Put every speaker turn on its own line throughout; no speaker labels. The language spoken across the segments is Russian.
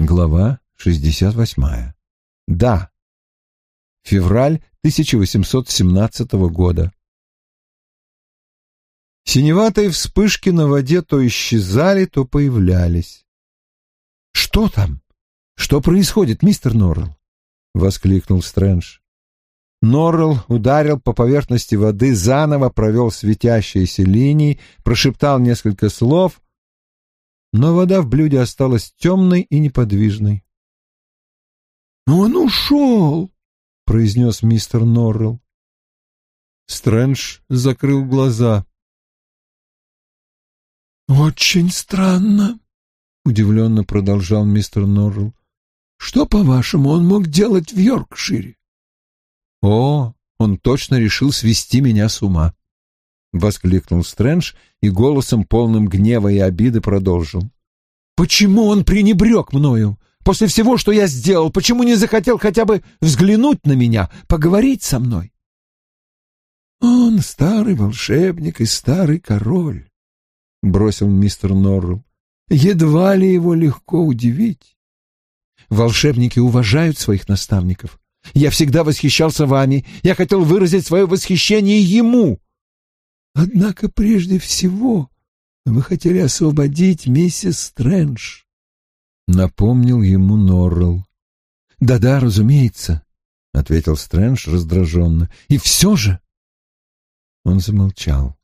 Глава 68. Да. Февраль 1817 года. Синеватые вспышки на воде то исчезали, то появлялись. «Что там? Что происходит, мистер Норрелл?» — воскликнул Стрэндж. Норрелл ударил по поверхности воды, заново провел светящиеся линии, прошептал несколько слов, но вода в блюде осталась темной и неподвижной.
«Он ушел!» — произнес мистер Норрелл.
Стрэндж закрыл глаза.
«Очень странно», — удивленно продолжал мистер Норрелл. «Что, по-вашему, он мог делать в Йоркшире?»
«О, он точно решил свести меня с ума!» — воскликнул Стрэндж и голосом, полным гнева и обиды, продолжил. «Почему он пренебрег мною? После всего, что я сделал, почему не захотел хотя бы взглянуть на меня, поговорить со мной?»
«Он старый волшебник и старый король», — бросил мистер Норрелл. «Едва ли его легко удивить».
«Волшебники уважают своих наставников. Я всегда восхищался вами. Я хотел выразить свое восхищение ему.
Однако прежде всего вы хотели освободить миссис Стрэндж. Напомнил ему Норрелл.
«Да-да, разумеется», — ответил Стрэндж раздраженно. «И все же...» Он замолчал.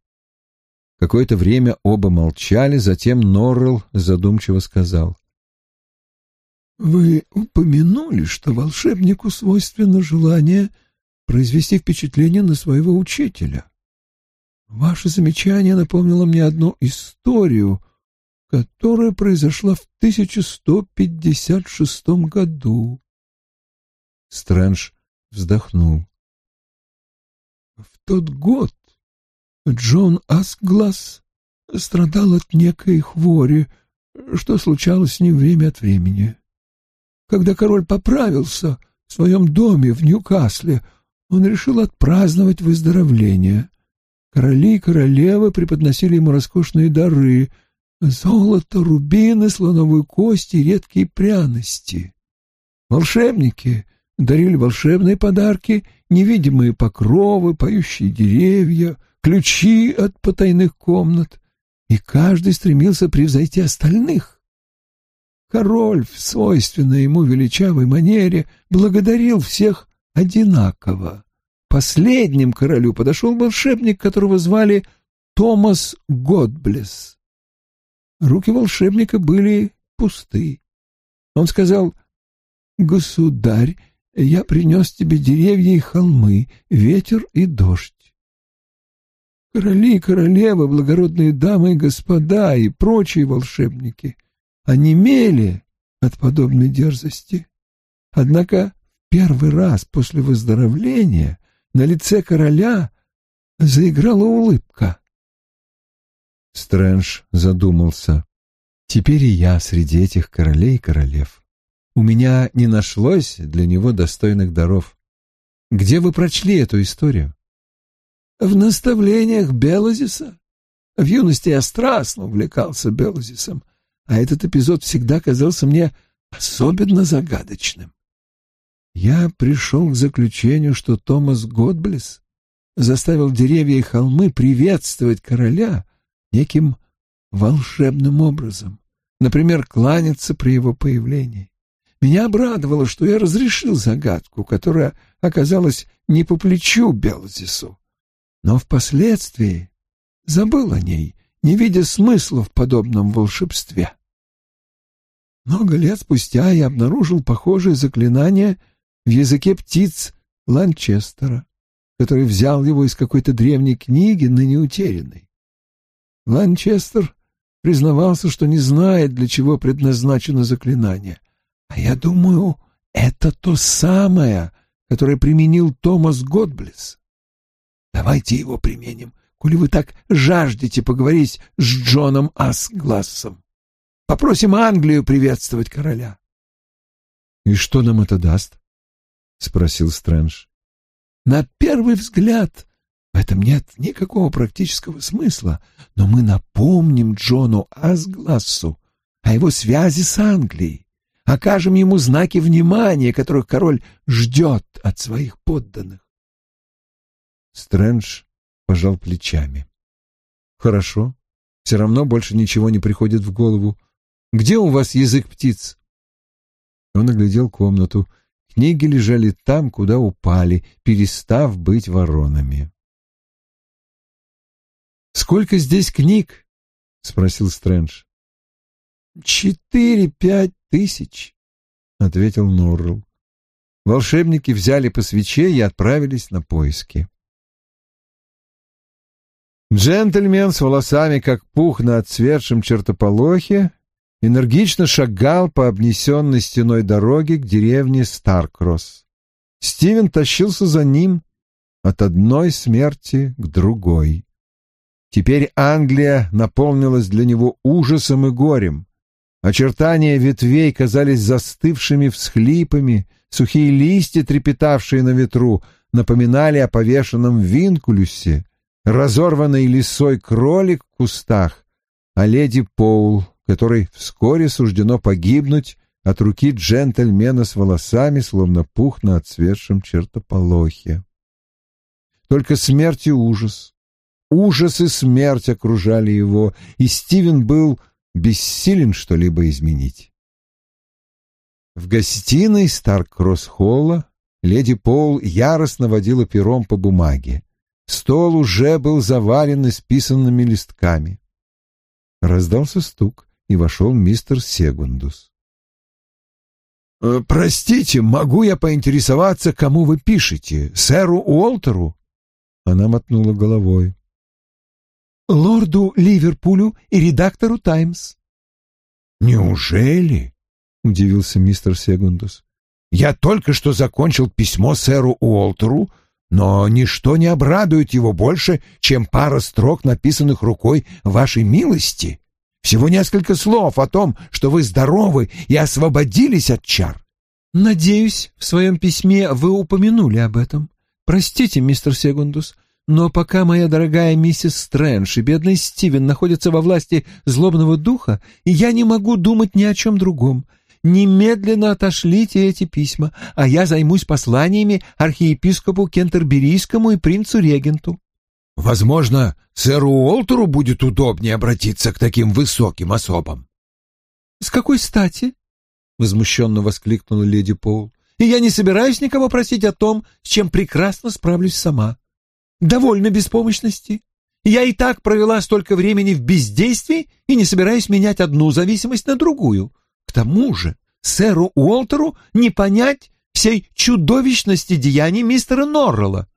Какое-то время оба молчали, затем Норрелл задумчиво сказал.
Вы упомянули, что волшебнику свойственно желание произвести впечатление на своего учителя. Ваше замечание напомнило мне одну историю, которая произошла в 1156 году.
Стрэндж вздохнул.
В тот год Джон Асглаз страдал от некой хвори, что случалось с ним время от времени. Когда король поправился в своем доме в Ньюкасле, он решил отпраздновать выздоровление. Короли и королевы преподносили ему роскошные дары — золото, рубины, слоновую кость и редкие пряности. Волшебники дарили волшебные подарки, невидимые покровы, поющие деревья, ключи от потайных комнат, и каждый стремился превзойти остальных. Король в свойственной ему величавой манере благодарил всех одинаково. Последним королю подошел волшебник, которого звали Томас Годблес. Руки волшебника были пусты. Он сказал, «Государь, я принес тебе деревья и холмы, ветер и дождь. Короли, королевы, благородные дамы и господа и прочие волшебники онемели от подобной дерзости. Однако первый раз после выздоровления на лице короля заиграла улыбка.
Стрэндж задумался. Теперь и я среди этих королей и королев. У меня не нашлось для него достойных даров. Где вы прочли эту историю?
В наставлениях Белозиса. В юности я страстно увлекался Белозисом а этот эпизод всегда казался мне особенно загадочным. Я пришел к заключению, что Томас Годблес заставил деревья и холмы приветствовать короля неким волшебным образом, например, кланяться при его появлении. Меня обрадовало, что я разрешил загадку, которая оказалась не по плечу Белзису, но впоследствии забыл о ней не видя смысла в подобном волшебстве. Много лет спустя я обнаружил похожее заклинание в языке птиц Ланчестера, который взял его из какой-то древней книги, ныне утерянной. Ланчестер признавался, что не знает, для чего предназначено заклинание. А я думаю, это то самое, которое применил Томас Годблес. Давайте его применим коли вы так жаждете поговорить с Джоном Асглассом. Попросим Англию приветствовать короля.
— И что нам это даст? — спросил Стрэндж.
— На первый взгляд в этом нет никакого практического смысла, но мы напомним Джону Асглассу о его связи с Англией, окажем ему знаки внимания, которых король ждет от своих подданных.
Стрэндж пожал плечами. Хорошо, все равно больше ничего не приходит в голову. Где у вас язык птиц? Он оглядел комнату. Книги лежали там, куда упали, перестав быть воронами. «Сколько здесь книг?» — спросил Стрэндж.
«Четыре-пять тысяч», — ответил Норрелл.
Волшебники взяли по свече и отправились на поиски. Джентльмен с волосами, как пух на отцветшем чертополохе, энергично шагал по обнесенной стеной дороге к деревне Старкросс. Стивен тащился за ним от одной смерти к другой. Теперь Англия наполнилась для него ужасом и горем. Очертания ветвей казались застывшими всхлипами, сухие листья, трепетавшие на ветру, напоминали о повешенном винкулюсе, разорванный лисой кролик в кустах, а леди Поул, которой вскоре суждено погибнуть от руки джентльмена с волосами, словно пух на отцветшем чертополохе. Только смерть и ужас, ужас и смерть окружали его, и Стивен был бессилен что-либо изменить. В гостиной Старк-Кросс-Холла леди Пол яростно водила пером по бумаге. Стол уже был завален исписанными листками. Раздался стук, и вошел мистер Сегундус.
«Э, «Простите, могу я поинтересоваться, кому вы пишете? Сэру Уолтеру?»
Она мотнула головой.
«Лорду Ливерпулю и редактору «Таймс».
«Неужели?» — удивился мистер Сегундус.
«Я только что закончил письмо сэру Уолтеру, но ничто не обрадует его больше, чем пара строк, написанных рукой вашей милости. Всего несколько слов о том, что вы здоровы и освободились от чар.
Надеюсь, в своем письме вы упомянули об этом. Простите, мистер Сегундус, но пока моя дорогая миссис Стрэндж и бедный Стивен находятся во власти злобного духа, я не могу думать ни о чем другом. Немедленно отошлите эти письма, а я займусь посланиями архиепископу Кентерберийскому и принцу-регенту.
Возможно, сэру Уолтеру будет удобнее обратиться к таким высоким особам.
— С какой стати? — возмущенно воскликнула леди Пол. — И я не собираюсь никого просить о том, с чем прекрасно справлюсь сама. Довольно беспомощности. Я и так провела столько времени в бездействии и не собираюсь менять одну зависимость на другую. К тому же сэру Уолтеру не понять всей чудовищности деяний мистера Норрелла.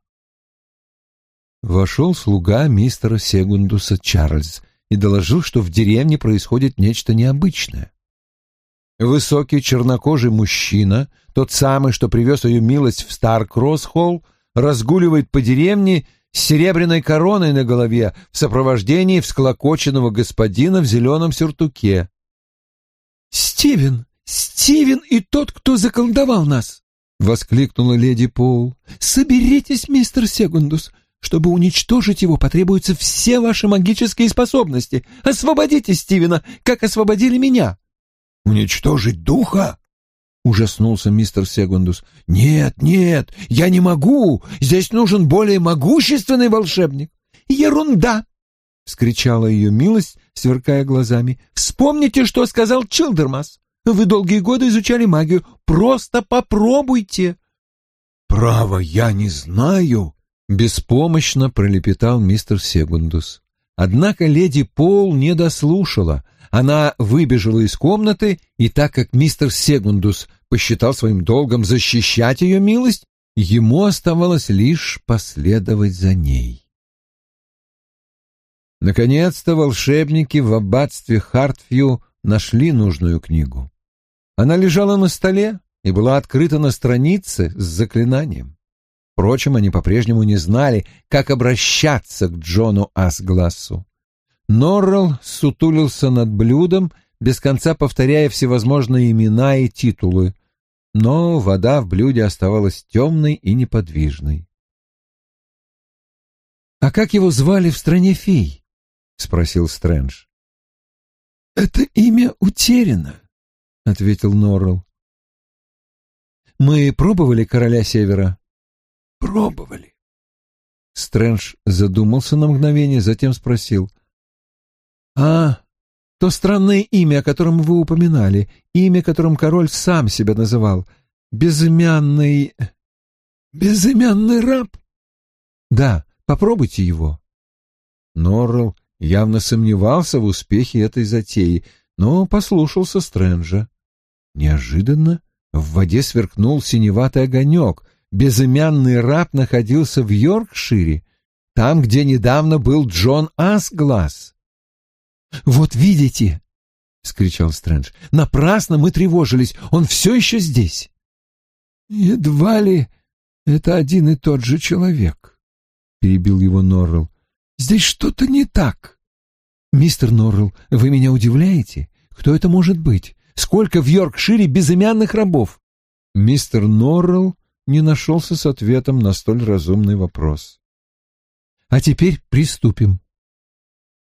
Вошел слуга мистера Сегундуса Чарльз и доложил, что в деревне происходит нечто необычное. Высокий чернокожий мужчина, тот самый, что привез ее милость в Стар-Кросс-Холл, разгуливает по деревне с серебряной короной на голове в сопровождении всклокоченного господина в зеленом сюртуке.
«Стивен! Стивен и тот, кто заколдовал нас!» — воскликнула леди Пол. «Соберитесь, мистер Сегундус! Чтобы уничтожить его, потребуются все ваши магические способности. Освободите Стивена, как освободили меня!»
«Уничтожить духа?» — ужаснулся мистер Сегундус. «Нет, нет, я не могу! Здесь нужен более могущественный волшебник!»
«Ерунда!» — вскричала ее милость, сверкая глазами. «Вспомните, что сказал Чилдермас. Вы долгие годы изучали магию. Просто попробуйте!»
«Право, я не знаю!»
— беспомощно пролепетал мистер Сегундус. Однако леди Пол не дослушала. Она выбежала из комнаты, и так как мистер Сегундус посчитал своим долгом защищать ее милость, ему оставалось лишь последовать за ней. Наконец-то волшебники в аббатстве Хартфью нашли нужную книгу. Она лежала на столе и была открыта на странице с заклинанием. Впрочем, они по-прежнему не знали, как обращаться к Джону Асглассу. Норрелл сутулился над блюдом, без конца повторяя всевозможные имена и титулы, но вода в блюде оставалась темной и неподвижной.
«А как его звали в стране фей?» — спросил Стрэндж.
«Это имя утеряно», — ответил Норрелл.
Мы пробовали короля Севера?»
«Пробовали».
Стрэндж задумался на мгновение, затем спросил. «А то странное имя, о котором вы упоминали, имя, которым король сам себя называл, безымянный...»
«Безымянный раб?»
«Да, попробуйте его». Норрелл явно сомневался в успехе этой затеи, но послушался Стрэнджа. Неожиданно в воде сверкнул синеватый огонек. Безымянный раб находился в Йоркшире, там, где недавно был Джон Асглаз. «Вот видите!» — скричал Стрэндж. «Напрасно мы тревожились, он все еще здесь!»
«Едва ли это один и тот же человек», — перебил его Норрелл. «Здесь что-то не так».
«Мистер Норрелл, вы меня удивляете? Кто это может быть? Сколько в Йоркшире безымянных рабов?» Мистер Норрелл не нашелся с ответом на столь разумный вопрос. «А теперь приступим»,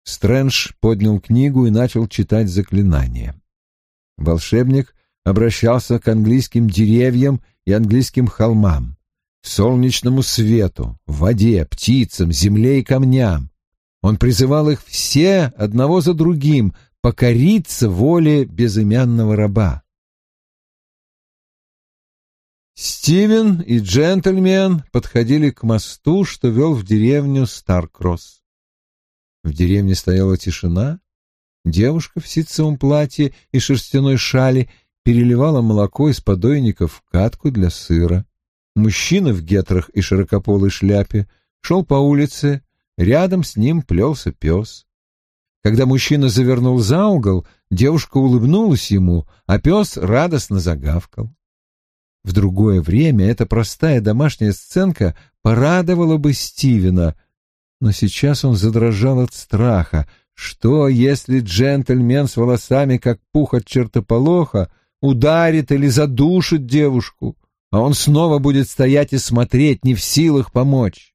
Стрэндж поднял книгу и начал читать заклинание. Волшебник обращался к английским деревьям и английским холмам, солнечному свету, воде, птицам, земле и камням. Он призывал их все одного за другим покориться воле безымянного раба. Стивен и джентльмен подходили к мосту, что вел в деревню Старкросс. В деревне стояла тишина. Девушка в ситцевом платье и шерстяной шали переливала молоко из подойника в катку для сыра. Мужчина в гетрах и широкополой шляпе шел по улице, рядом с ним плелся пес. Когда мужчина завернул за угол, девушка улыбнулась ему, а пес радостно загавкал. В другое время эта простая домашняя сценка порадовала бы Стивена — но сейчас он задрожал от страха. Что, если джентльмен с волосами, как пух от чертополоха, ударит или задушит девушку, а он снова будет стоять и смотреть, не в силах помочь?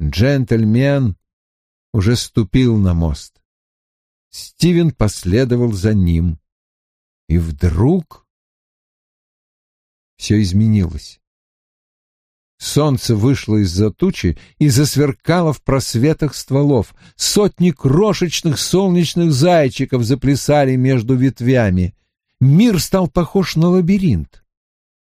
Джентльмен уже ступил на мост. Стивен последовал за ним. И вдруг все изменилось. Солнце вышло из-за тучи и засверкало в просветах стволов. Сотни крошечных солнечных зайчиков заплясали между ветвями. Мир стал похож на лабиринт.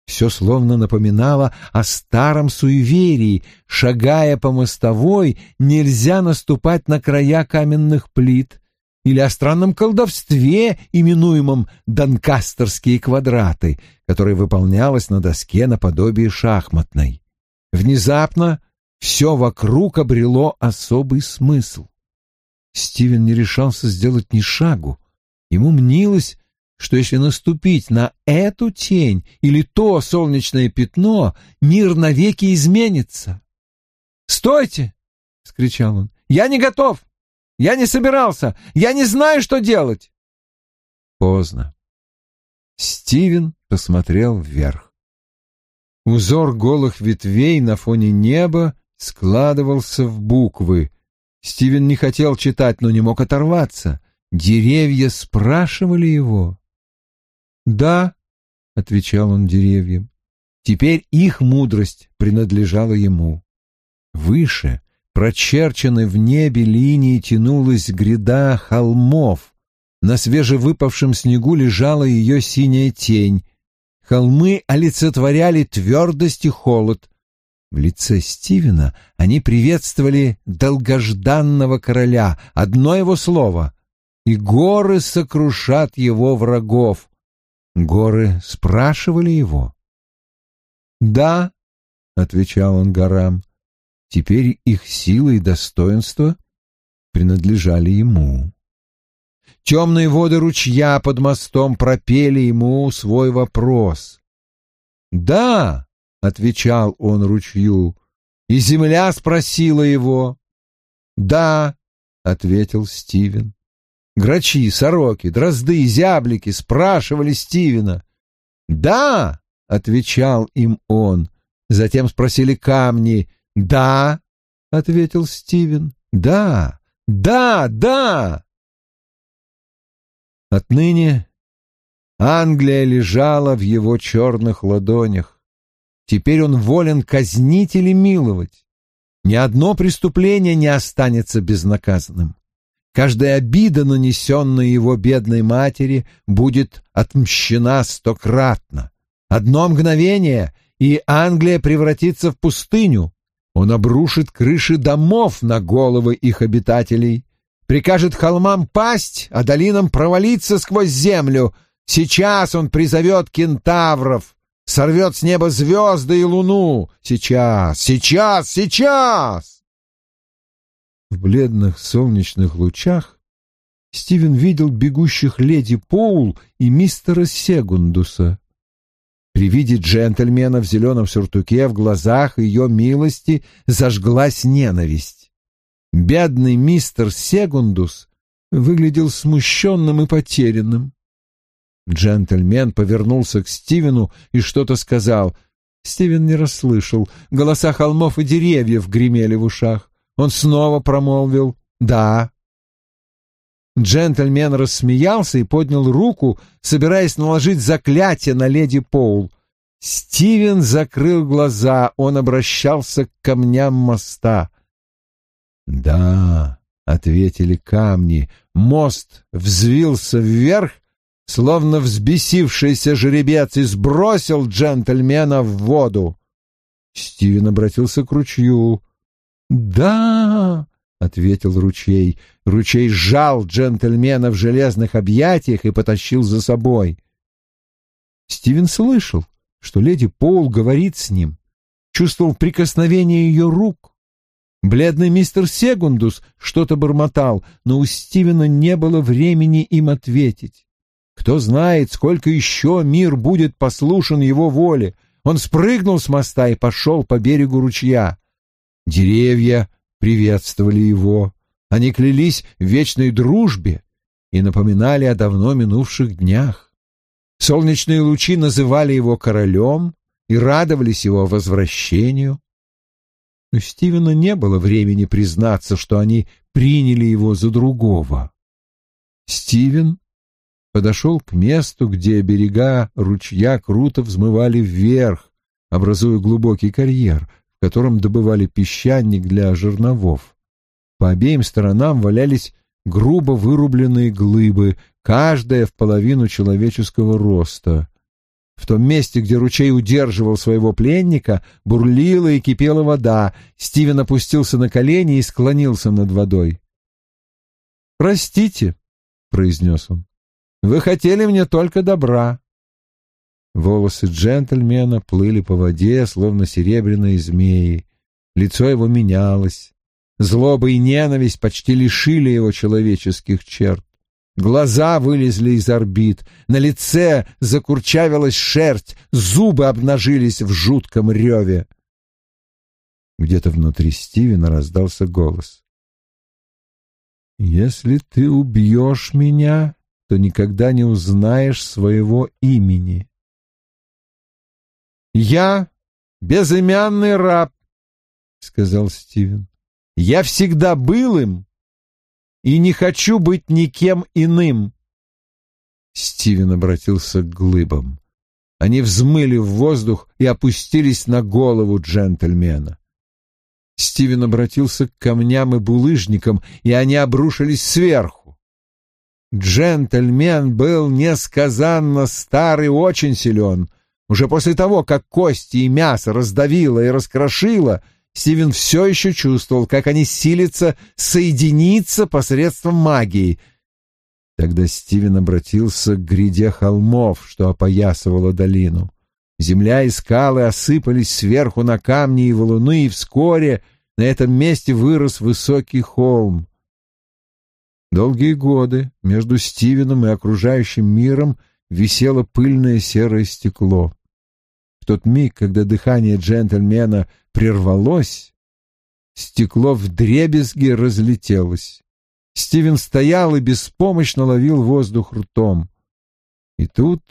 Все словно напоминало о старом суеверии. Шагая по мостовой, нельзя наступать на края каменных плит. Или о странном колдовстве, именуемом «донкастерские квадраты», которое выполнялось на доске наподобие шахматной. Внезапно все вокруг обрело особый смысл. Стивен не решался сделать ни шагу. Ему мнилось, что если наступить на эту тень или то солнечное пятно, мир навеки изменится. «Стойте!» — скричал он. «Я не готов! Я не собирался! Я не знаю, что делать!» Поздно. Стивен посмотрел вверх. Узор голых ветвей на фоне неба складывался в буквы. Стивен не хотел читать, но не мог оторваться. Деревья спрашивали его. «Да», — отвечал он деревьям, — «теперь их мудрость принадлежала ему». Выше, прочерченной в небе линии, тянулась гряда холмов. На свежевыпавшем снегу лежала ее синяя тень, Холмы олицетворяли твердость и холод. В лице Стивена они приветствовали долгожданного короля, одно его слово, и горы сокрушат его врагов. Горы спрашивали его. «Да», — отвечал он горам, — «теперь их сила и достоинство принадлежали ему». Темные воды ручья под мостом пропели ему свой вопрос. «Да», — отвечал он ручью, и земля спросила его. «Да», — ответил Стивен. Грачи, сороки, дрозды, зяблики спрашивали Стивена. «Да», — отвечал им он. Затем спросили камни. «Да», — ответил Стивен. «Да, да, да». Отныне
Англия лежала в его черных ладонях. Теперь он волен казнить или миловать. Ни одно преступление не останется безнаказанным. Каждая обида, нанесенная его бедной матери, будет отмщена стократно. Одно мгновение, и Англия превратится в пустыню. Он обрушит крыши домов на головы их обитателей, прикажет холмам пасть, а долинам провалиться сквозь землю. Сейчас он призовет кентавров, сорвет с неба звезды и луну. Сейчас, сейчас, сейчас! В бледных солнечных лучах Стивен видел бегущих леди Поул и мистера Сегундуса. При виде джентльмена в зеленом сюртуке в глазах ее милости зажглась ненависть. Бедный мистер Сегундус выглядел смущенным и потерянным. Джентльмен повернулся к Стивену и что-то сказал. Стивен не расслышал. Голоса холмов и деревьев гремели в ушах. Он снова промолвил «Да». Джентльмен рассмеялся и поднял руку, собираясь наложить заклятие на леди Поул. Стивен закрыл глаза, он обращался к камням моста. «Да», — ответили камни, — мост взвился вверх, словно взбесившийся жеребец, и сбросил джентльмена в воду. Стивен обратился к ручью. «Да!» — ответил ручей. Ручей сжал джентльмена в железных объятиях и потащил за собой. Стивен слышал, что леди Пол говорит с ним, чувствовал прикосновение ее рук. Бледный мистер Сегундус что-то бормотал, но у Стивена не было времени им ответить. Кто знает, сколько еще мир будет послушен его воле. Он спрыгнул с моста и пошел по берегу ручья. Деревья приветствовали его. Они клялись в вечной дружбе и напоминали о давно минувших днях. Солнечные лучи называли его королем и радовались его возвращению. У Стивена не было времени признаться, что они приняли его за другого. Стивен подошел к месту, где берега ручья круто взмывали вверх, образуя глубокий карьер, в котором добывали песчаник для жерновов. По обеим сторонам валялись грубо вырубленные глыбы, каждая в половину человеческого роста. В том месте, где ручей удерживал своего пленника, бурлила и кипела вода. Стивен опустился на колени и склонился над водой. «Простите», — произнес он, — «вы хотели мне только добра. Волосы джентльмена плыли по воде, словно серебряные змеи. Лицо его менялось. Злоба и ненависть почти лишили его человеческих черт. Глаза вылезли из орбит, на лице закурчавилась шерсть, зубы обнажились в жутком реве. Где-то внутри Стивена раздался голос. «Если ты убьешь меня, то никогда не узнаешь своего имени». «Я безымянный раб», — сказал Стивен. «Я всегда был им и не хочу быть никем иным». Стивен обратился к глыбам. Они взмыли в воздух и опустились на голову джентльмена. Стивен обратился к камням и булыжникам, и они обрушились сверху. Джентльмен был несказанно старый, очень силен, уже после того, как кости и мясо раздавило и раскрошило, Стивен все еще чувствовал, как они силятся соединиться посредством магии. Тогда Стивен обратился к гряде холмов, что опоясывала долину. Земля и скалы осыпались сверху на камни и валуны, и вскоре на этом месте вырос высокий холм. Долгие годы между Стивеном и окружающим миром висело пыльное серое стекло. В тот миг, когда дыхание джентльмена прервалось, стекло в дребезге разлетелось. Стивен стоял и беспомощно ловил воздух ртом. И тут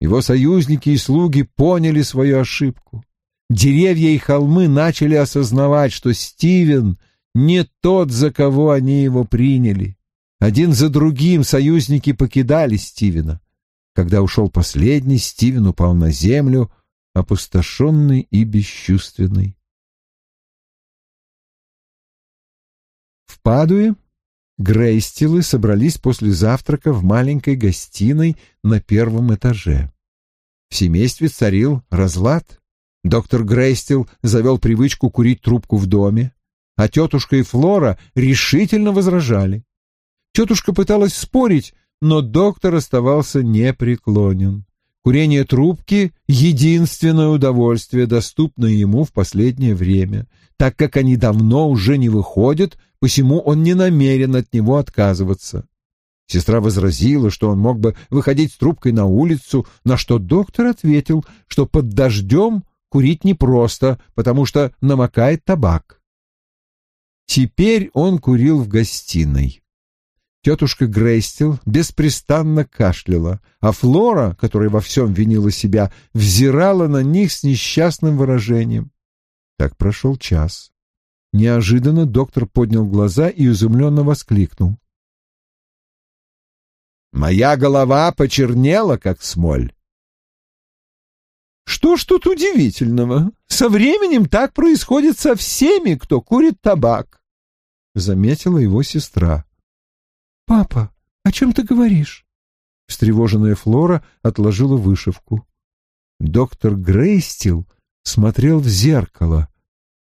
его союзники и слуги поняли свою ошибку. Деревья и холмы начали осознавать, что Стивен не тот, за кого они его приняли. Один за другим союзники покидали Стивена. Когда ушел последний, Стивен упал на землю, опустошенный и бесчувственный. В Падуе Грейстилы собрались после завтрака в маленькой гостиной на первом этаже. В семействе царил разлад. Доктор Грейстил завел привычку курить трубку в доме, а тетушка и Флора решительно возражали. Тетушка пыталась спорить, но доктор оставался непреклонен. Курение трубки — единственное удовольствие, доступное ему в последнее время, так как они давно уже не выходят, посему он не намерен от него отказываться. Сестра возразила, что он мог бы выходить с трубкой на улицу, на что доктор ответил, что под дождем курить непросто, потому что намокает табак. Теперь он курил в гостиной. Тетушка Грейстил беспрестанно кашляла, а Флора, которая во всем винила себя, взирала на них с несчастным выражением. Так прошел час. Неожиданно доктор поднял глаза и изумленно воскликнул. «Моя голова почернела, как смоль».
«Что ж тут удивительного? Со временем так происходит со всеми, кто курит табак», — заметила его сестра. «Папа, о чем ты говоришь?»
Встревоженная Флора отложила вышивку. Доктор Грейстил смотрел в зеркало.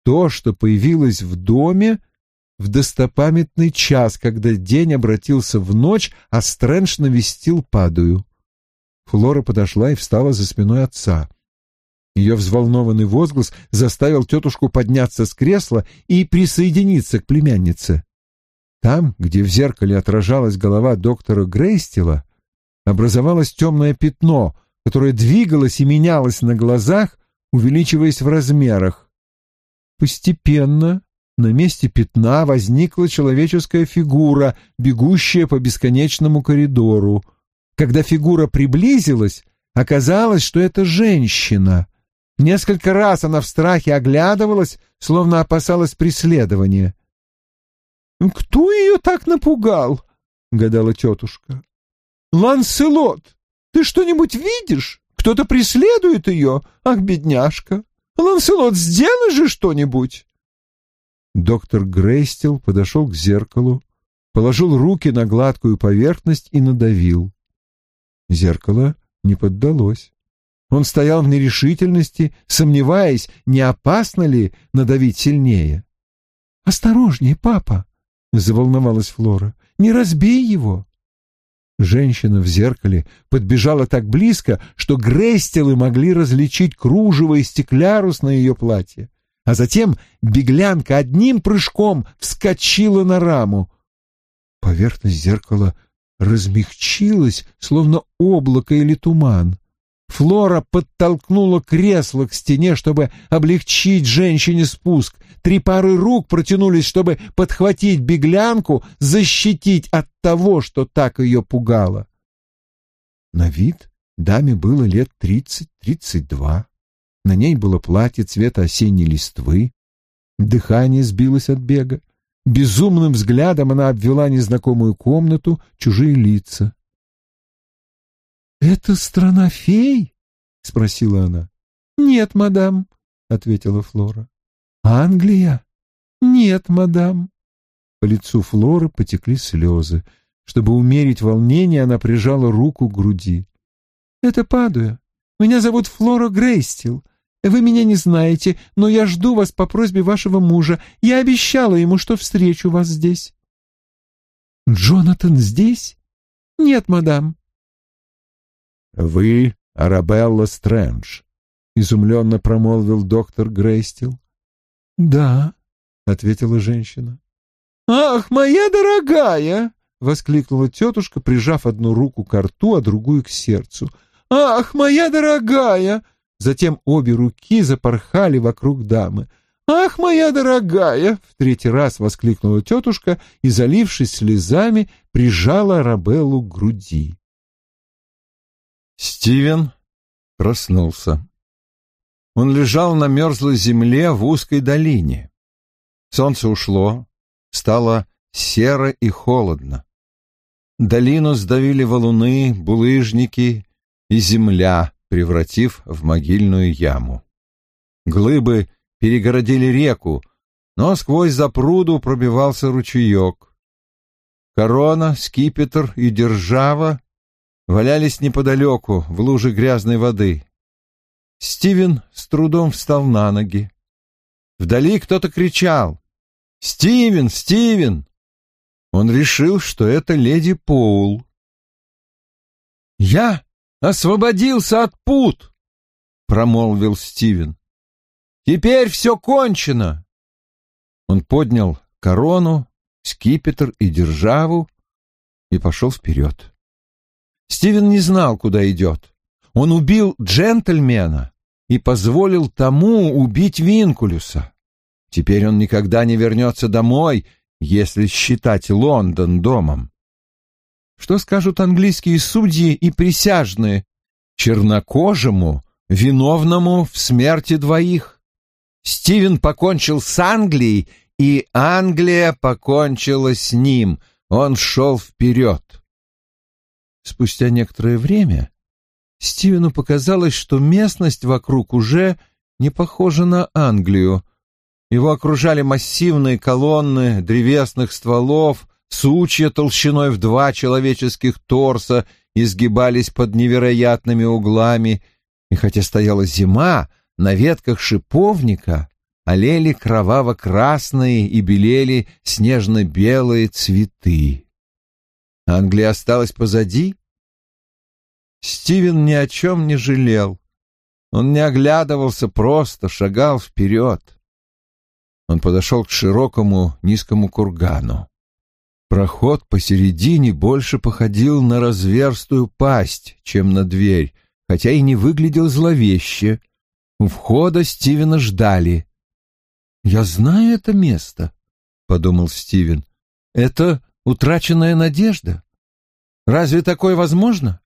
То, что появилось в доме в достопамятный час, когда день обратился в ночь, а Стрэндж навестил Падую. Флора подошла и встала за спиной отца. Ее взволнованный возглас заставил тетушку подняться с кресла и присоединиться к племяннице. Там, где в зеркале отражалась голова доктора Грейстила, образовалось темное пятно, которое двигалось и менялось на глазах, увеличиваясь в размерах. Постепенно на месте пятна возникла человеческая фигура, бегущая по бесконечному коридору. Когда фигура приблизилась, оказалось, что это женщина. Несколько раз она в страхе оглядывалась, словно опасалась преследования.
«Кто ее так напугал?» — гадала тетушка. «Ланселот, ты что-нибудь видишь? Кто-то преследует ее? Ах, бедняжка! Ланселот, сделай же что-нибудь!»
Доктор Грейстел подошел к зеркалу, положил руки на гладкую поверхность и надавил. Зеркало не поддалось. Он стоял в нерешительности, сомневаясь, не опасно ли надавить сильнее.
«Осторожнее, папа!» — заволновалась Флора. «Не разбей его!»
Женщина в зеркале подбежала так близко, что Грестелы могли различить кружево и стеклярус на ее платье. А затем беглянка одним прыжком вскочила на раму. Поверхность зеркала размягчилась, словно облако или туман. Флора подтолкнула кресло к стене, чтобы облегчить женщине спуск. Три пары рук протянулись, чтобы подхватить беглянку, защитить от того, что так ее пугало. На вид даме было лет тридцать-тридцать два. На ней было платье цвета осенней листвы. Дыхание сбилось от бега. Безумным взглядом она обвела незнакомую комнату, чужие лица.
«Это страна фей?» — спросила она. «Нет, мадам», — ответила Флора. «Англия?» «Нет, мадам».
По лицу Флоры потекли слезы. Чтобы умерить волнение, она прижала руку к груди.
«Это Падуя. Меня зовут Флора Грейстил. Вы меня не знаете, но я жду вас по просьбе вашего мужа. Я обещала ему, что встречу вас здесь».
«Джонатан здесь?»
«Нет, мадам».
«Вы Арабелла Стрэндж», — изумленно промолвил доктор Грейстил.
«Да», —
ответила женщина.
«Ах, моя дорогая!» — воскликнула тетушка, прижав одну руку к рту, а другую к сердцу. «Ах, моя дорогая!» Затем обе руки запорхали вокруг дамы. «Ах, моя дорогая!» — в третий раз воскликнула тетушка и, залившись слезами, прижала Рабеллу к груди.
Стивен проснулся. Он лежал на мерзлой земле в узкой долине. Солнце ушло, стало серо и холодно. Долину сдавили валуны, булыжники, и земля, превратив в могильную яму. Глыбы перегородили реку, но сквозь запруду пробивался ручеек. Корона, скипетр и держава валялись неподалеку, в луже грязной воды. Стивен с трудом встал на ноги. Вдали кто-то кричал «Стивен! Стивен!» Он решил, что это леди Поул. «Я освободился от пут!» — промолвил Стивен. «Теперь все кончено!» Он поднял корону, скипетр и державу и пошел вперед. Стивен не знал, куда идет. Он убил джентльмена и позволил тому убить Винкулюса. Теперь он никогда не вернется домой, если считать Лондон домом. Что скажут английские судьи и присяжные чернокожему, виновному в смерти двоих? Стивен покончил с Англией, и Англия покончила с ним. Он шел вперед. Спустя некоторое время Стивену показалось, что местность вокруг уже не похожа на Англию. Его окружали массивные колонны древесных стволов, сучья толщиной в два человеческих торса изгибались под невероятными углами, и хотя стояла зима, на ветках шиповника олели кроваво-красные и белели снежно-белые цветы. Англия осталась позади, Стивен ни о чем не жалел. Он не оглядывался, просто шагал вперед. Он подошел к широкому низкому кургану. Проход посередине больше походил на разверстую пасть, чем на дверь, хотя и не выглядел зловеще. У входа Стивена ждали. «Я знаю это место», — подумал Стивен. «Это утраченная надежда. Разве такое возможно?»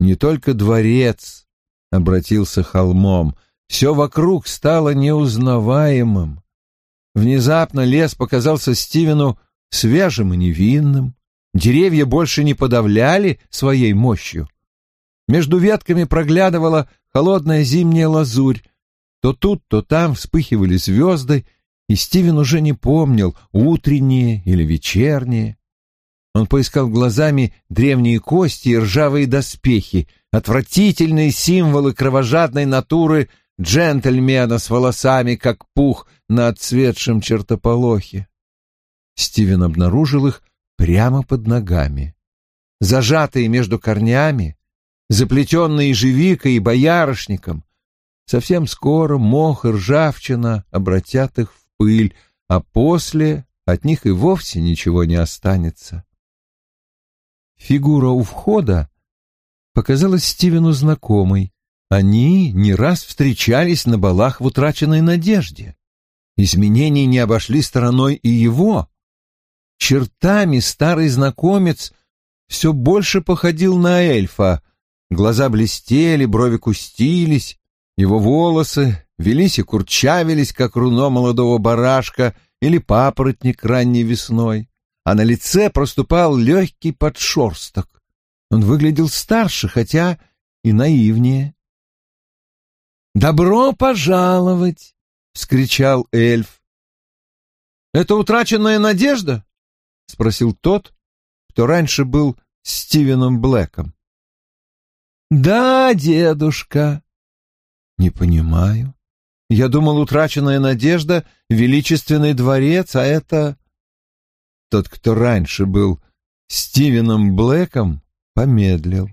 Не только дворец обратился холмом, все вокруг стало неузнаваемым. Внезапно лес показался Стивену свежим и невинным. Деревья больше не подавляли своей мощью. Между ветками проглядывала холодная зимняя лазурь. То тут, то там вспыхивали звезды, и Стивен уже не помнил, утренние или вечерние. Он поискал глазами древние кости и ржавые доспехи, отвратительные символы кровожадной натуры джентльмена с волосами, как пух на отцветшем чертополохе. Стивен обнаружил их прямо под ногами. Зажатые между корнями, заплетенные ежевикой и боярышником, совсем скоро мох и ржавчина обратят их в пыль, а после от них и вовсе ничего не останется. Фигура у входа показалась Стивену знакомой. Они не раз встречались на балах в утраченной надежде. Изменения не обошли стороной и его. Чертами старый знакомец все больше походил на эльфа. Глаза блестели, брови кустились, его волосы велись и курчавились, как руно молодого барашка или папоротник ранней весной а на лице проступал легкий подшерсток. Он выглядел старше, хотя и наивнее. «Добро пожаловать!» — вскричал эльф. «Это утраченная надежда?» — спросил тот, кто раньше был Стивеном Блэком. «Да, дедушка». «Не понимаю. Я думал, утраченная надежда — величественный дворец, а это тот, кто раньше был Стивеном Блэком, помедлил.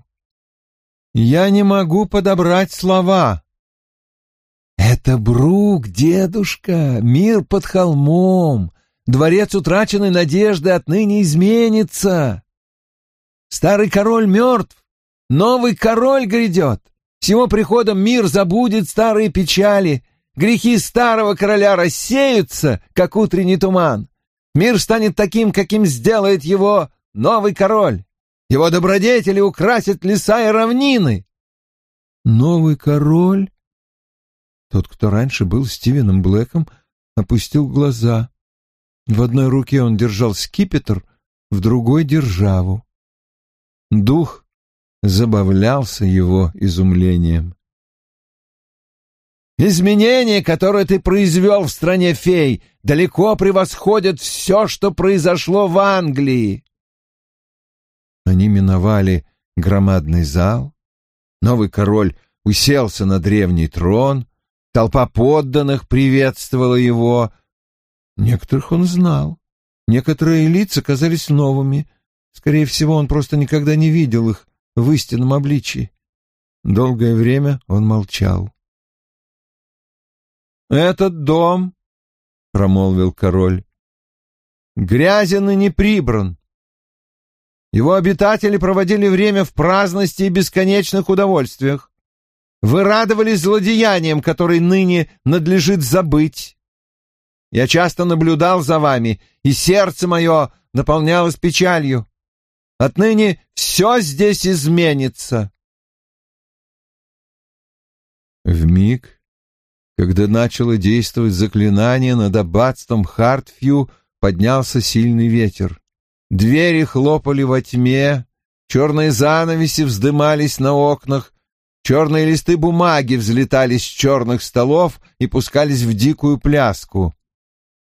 «Я не могу подобрать слова». «Это Брук, дедушка, мир под холмом, дворец утраченной надежды отныне изменится. Старый король мертв, новый король грядет. С его приходом мир забудет старые печали, грехи старого короля рассеются, как утренний туман. Мир станет таким, каким сделает его новый король. Его добродетели украсят леса и равнины. Новый король? Тот, кто раньше был Стивеном Блэком, опустил глаза. В одной руке он держал скипетр, в другой — державу. Дух забавлялся его изумлением.
Изменения, которые ты произвел в стране фей, далеко превосходят все, что произошло в Англии.
Они миновали громадный зал. Новый король уселся на древний трон. Толпа подданных приветствовала его. Некоторых он знал. Некоторые лица казались новыми. Скорее всего, он просто никогда не видел их в истинном обличии. Долгое время он молчал.
«Этот дом, — промолвил король, — грязен и не прибран. Его обитатели проводили время в праздности и бесконечных удовольствиях. Вы радовались злодеяниям, которые ныне надлежит забыть. Я часто наблюдал за вами, и сердце мое наполнялось печалью. Отныне все здесь изменится.
В миг когда начало действовать заклинание над аббатством Хартфью, поднялся сильный ветер. Двери хлопали во тьме, черные занавеси вздымались на окнах, черные листы бумаги взлетали с черных столов и пускались в дикую пляску.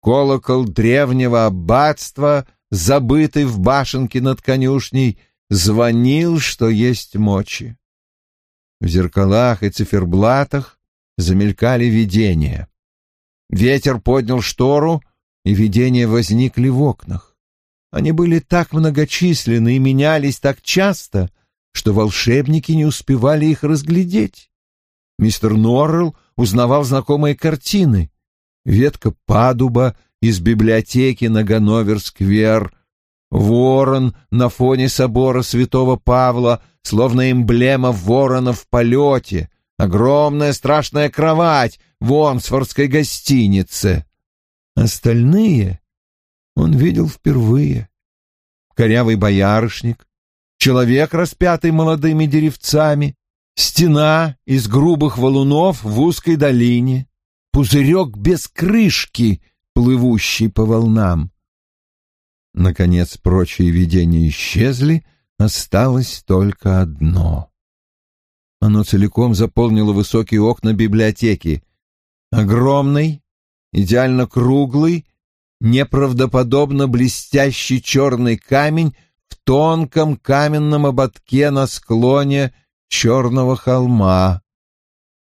Колокол древнего аббатства, забытый в башенке над конюшней, звонил, что есть мочи. В зеркалах и циферблатах замелькали видения. Ветер поднял штору, и видения возникли в окнах. Они были так многочисленны и менялись так часто, что волшебники не успевали их разглядеть. Мистер Норрелл узнавал знакомые картины. Ветка падуба из библиотеки на Ганновер-сквер, ворон на фоне собора святого Павла, словно эмблема ворона в полете — огромная страшная кровать в Омсфордской гостинице. Остальные он видел впервые. Корявый боярышник, человек, распятый молодыми деревцами, стена из грубых валунов в узкой долине, пузырек без крышки, плывущий по волнам. Наконец прочие видения исчезли, осталось только одно — оно целиком заполнило высокие окна библиотеки. Огромный, идеально круглый, неправдоподобно блестящий черный камень в тонком каменном ободке на склоне черного холма.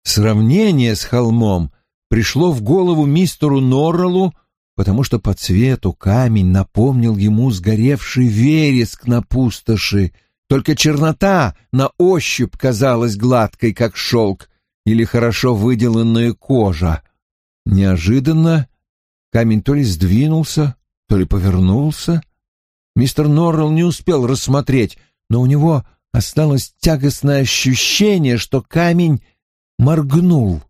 Сравнение с холмом пришло в голову мистеру Норреллу, потому что по цвету камень напомнил ему сгоревший вереск на пустоши — только чернота на ощупь казалась гладкой, как шелк, или хорошо выделанная кожа. Неожиданно камень то ли сдвинулся, то ли повернулся. Мистер Норрелл не успел рассмотреть, но у него осталось тягостное ощущение, что камень моргнул.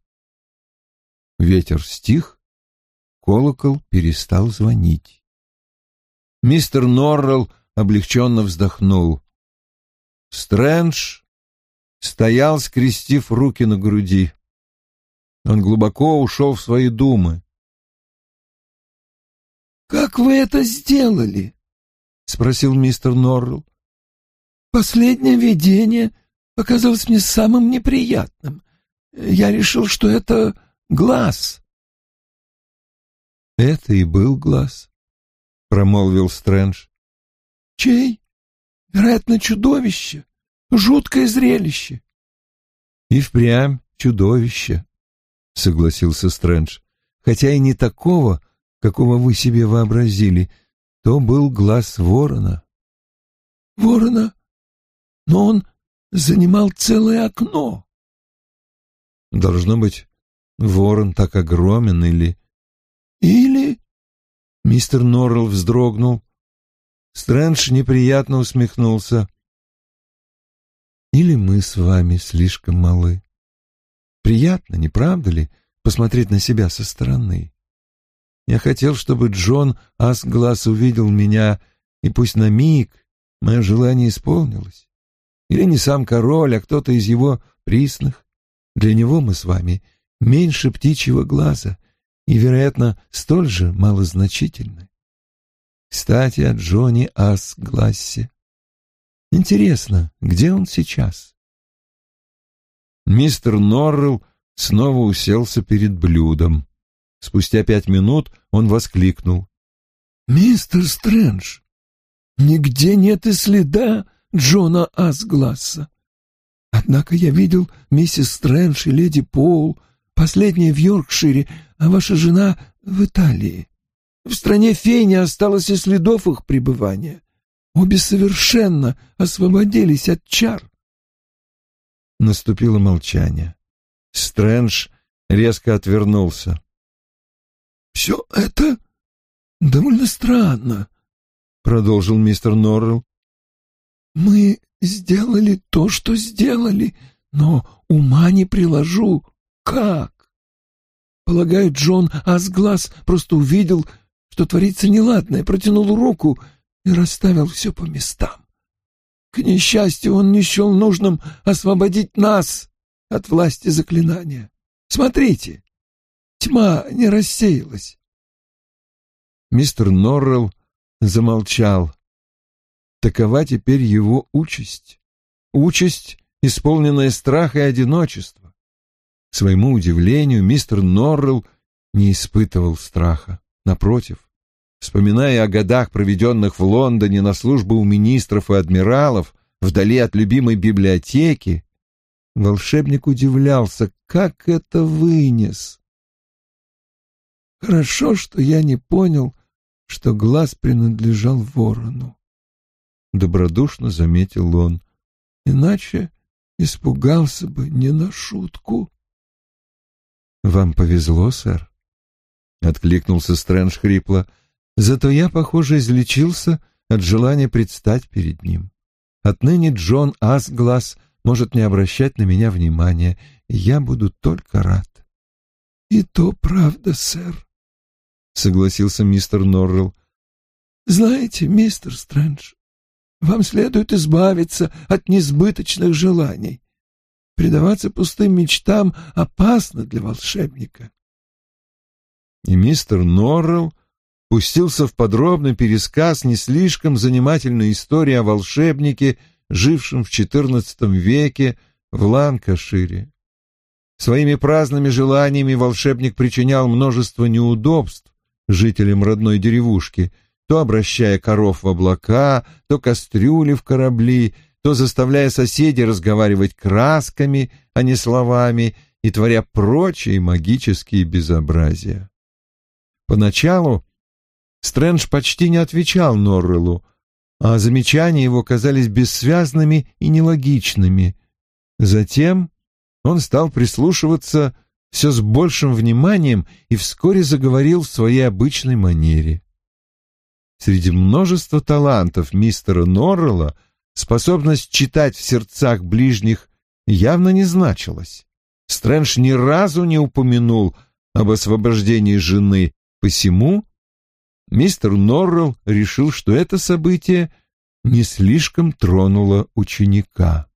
Ветер стих, колокол перестал звонить. Мистер Норрелл облегченно вздохнул. Стрэндж стоял, скрестив руки на груди. Он глубоко ушел в свои думы.
«Как вы это сделали?» — спросил мистер Норрелл. «Последнее видение показалось мне самым неприятным. Я решил, что это глаз».
«Это и был глаз», — промолвил Стрэндж.
«Чей?» Вероятно, чудовище. Жуткое зрелище.
И впрямь чудовище, согласился Стрэндж. Хотя и не такого, какого вы себе вообразили. То был глаз ворона.
Ворона? Но он занимал целое окно.
Должно быть, ворон так огромен или...
Или...
Мистер Норрелл вздрогнул, Стрэндж неприятно усмехнулся. «Или мы с вами слишком малы? Приятно, не правда ли, посмотреть на себя со стороны? Я хотел, чтобы Джон Асглаз увидел меня, и пусть на миг мое желание исполнилось. Или не сам король, а кто-то из его присных. Для него мы с вами меньше птичьего глаза и, вероятно, столь же малозначительны. Кстати, о Джоне Асглассе. Интересно, где он сейчас? Мистер Норрелл снова уселся перед блюдом. Спустя пять минут он воскликнул.
«Мистер Стрэндж, нигде нет и следа Джона Асгласса. Однако я видел миссис Стрэндж и леди Пол, последняя в Йоркшире, а ваша жена в Италии. В стране фей не осталось и следов их пребывания. Обе совершенно освободились от чар.
Наступило молчание. Стрэндж резко отвернулся.
«Все это довольно странно», — продолжил мистер Норрелл. «Мы сделали то, что сделали, но ума не приложу. Как? Полагаю, Джон Асглаз просто увидел, что творится неладное, протянул руку и расставил все по местам. К несчастью, он не счел нужным освободить нас от власти заклинания. Смотрите, тьма не рассеялась.
Мистер Норрелл замолчал. Такова теперь его участь. Участь, исполненная страха и одиночества. К своему удивлению, мистер Норрелл не испытывал страха. Напротив, вспоминая о годах, проведенных в Лондоне на службе у министров и адмиралов, вдали от любимой библиотеки, волшебник удивлялся, как это вынес.
Хорошо, что я не понял, что глаз принадлежал ворону. Добродушно заметил он. Иначе испугался бы не на шутку.
«Вам повезло, сэр», — откликнулся Стрэндж хрипло. «Зато я, похоже, излечился от желания предстать перед ним. Отныне Джон Асглаз может не обращать на меня внимания, и я буду только рад».
«И то правда, сэр», — согласился мистер Норрелл. «Знаете, мистер Стрэндж, вам следует избавиться от несбыточных желаний. Предаваться пустым мечтам опасно для волшебника.
И мистер Норрелл пустился в подробный пересказ не слишком занимательной истории о волшебнике, жившем в XIV веке в Ланкашире. Своими праздными желаниями волшебник причинял множество неудобств жителям родной деревушки — то обращая коров в облака, то кастрюли в корабли, то заставляя соседей разговаривать красками, а не словами, и творя прочие магические безобразия. Поначалу Стрэндж почти не отвечал Норреллу, а замечания его казались бессвязными и нелогичными. Затем он стал прислушиваться все с большим вниманием и вскоре заговорил в своей обычной манере. Среди множества талантов мистера Норрелла способность читать в сердцах ближних явно не значилась. Стрэндж ни разу не упомянул об освобождении жены, посему мистер Норрелл решил, что это событие не слишком тронуло ученика.